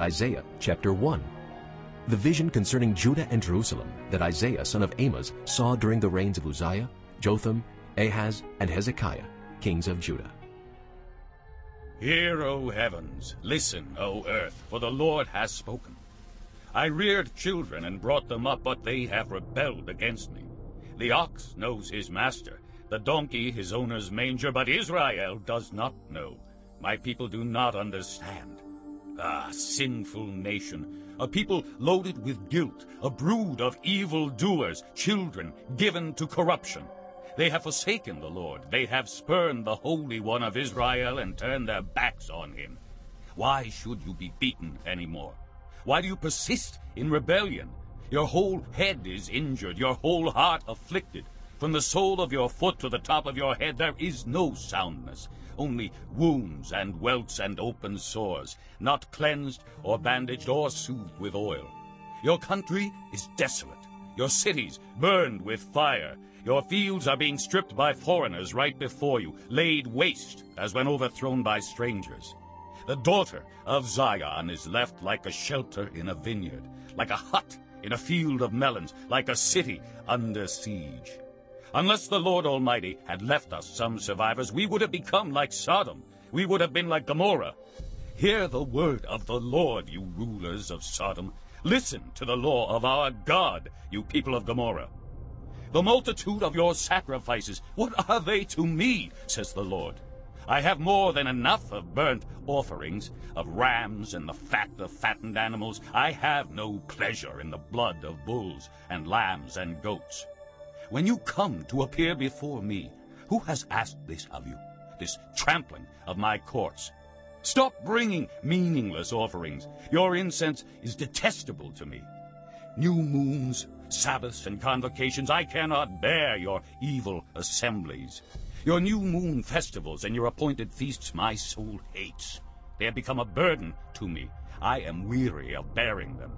Isaiah chapter 1. The vision concerning Judah and Jerusalem that Isaiah son of Amos saw during the reigns of Uzziah, Jotham, Ahaz, and Hezekiah, kings of Judah. Hear, O heavens, listen, O earth, for the Lord has spoken. I reared children and brought them up, but they have rebelled against me. The ox knows his master, the donkey his owner's manger, but Israel does not know. My people do not understand. Ah, sinful nation, a people loaded with guilt, a brood of evil doers, children given to corruption. They have forsaken the Lord. They have spurned the Holy One of Israel and turned their backs on him. Why should you be beaten any more? Why do you persist in rebellion? Your whole head is injured, your whole heart afflicted. From the sole of your foot to the top of your head there is no soundness, only wounds and welts and open sores, not cleansed or bandaged or soothed with oil. Your country is desolate, your cities burned with fire. Your fields are being stripped by foreigners right before you, laid waste as when overthrown by strangers. The daughter of Zion is left like a shelter in a vineyard, like a hut in a field of melons, like a city under siege. Unless the Lord Almighty had left us some survivors, we would have become like Sodom. We would have been like Gomorrah. Hear the word of the Lord, you rulers of Sodom. Listen to the law of our God, you people of Gomorrah. The multitude of your sacrifices, what are they to me, says the Lord? I have more than enough of burnt offerings, of rams and the fat of fattened animals. I have no pleasure in the blood of bulls and lambs and goats. When you come to appear before me, who has asked this of you, this trampling of my courts? Stop bringing meaningless offerings. Your incense is detestable to me. New moons, Sabbaths, and convocations, I cannot bear your evil assemblies. Your new moon festivals and your appointed feasts my soul hates. They have become a burden to me. I am weary of bearing them.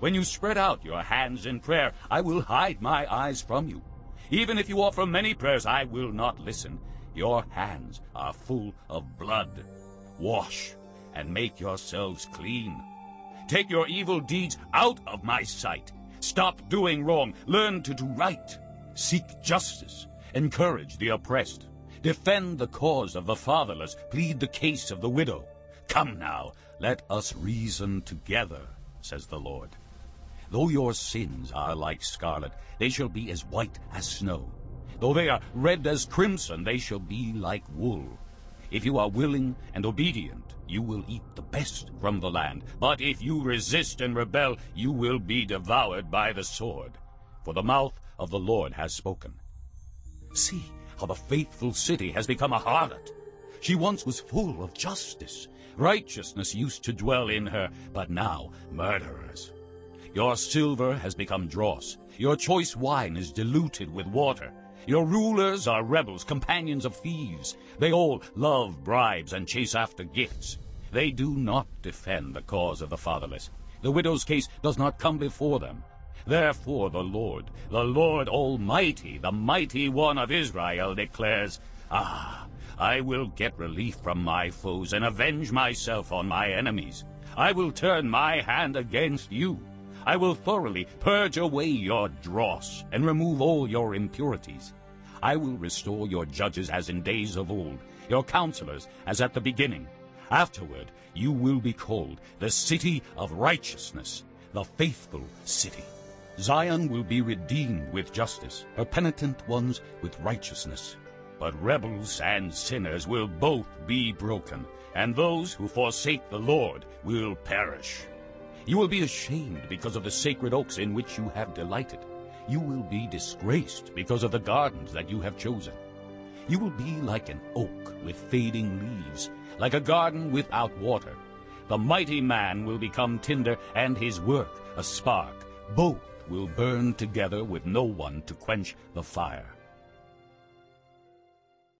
When you spread out your hands in prayer, I will hide my eyes from you. Even if you offer many prayers, I will not listen. Your hands are full of blood. Wash and make yourselves clean. Take your evil deeds out of my sight. Stop doing wrong. Learn to do right. Seek justice. Encourage the oppressed. Defend the cause of the fatherless. Plead the case of the widow. Come now, let us reason together, says the Lord. Though your sins are like scarlet, they shall be as white as snow. Though they are red as crimson, they shall be like wool. If you are willing and obedient, you will eat the best from the land. But if you resist and rebel, you will be devoured by the sword. For the mouth of the Lord has spoken. See how the faithful city has become a harlot. She once was full of justice. Righteousness used to dwell in her, but now murderers. Your silver has become dross. Your choice wine is diluted with water. Your rulers are rebels, companions of thieves. They all love bribes and chase after gifts. They do not defend the cause of the fatherless. The widow's case does not come before them. Therefore the Lord, the Lord Almighty, the mighty one of Israel declares, Ah, I will get relief from my foes and avenge myself on my enemies. I will turn my hand against you. I will thoroughly purge away your dross and remove all your impurities. I will restore your judges as in days of old, your counselors as at the beginning. Afterward you will be called the city of righteousness, the faithful city. Zion will be redeemed with justice, her penitent ones with righteousness. But rebels and sinners will both be broken, and those who forsake the Lord will perish. You will be ashamed because of the sacred oaks in which you have delighted. You will be disgraced because of the gardens that you have chosen. You will be like an oak with fading leaves, like a garden without water. The mighty man will become tinder, and his work a spark. Both will burn together with no one to quench the fire.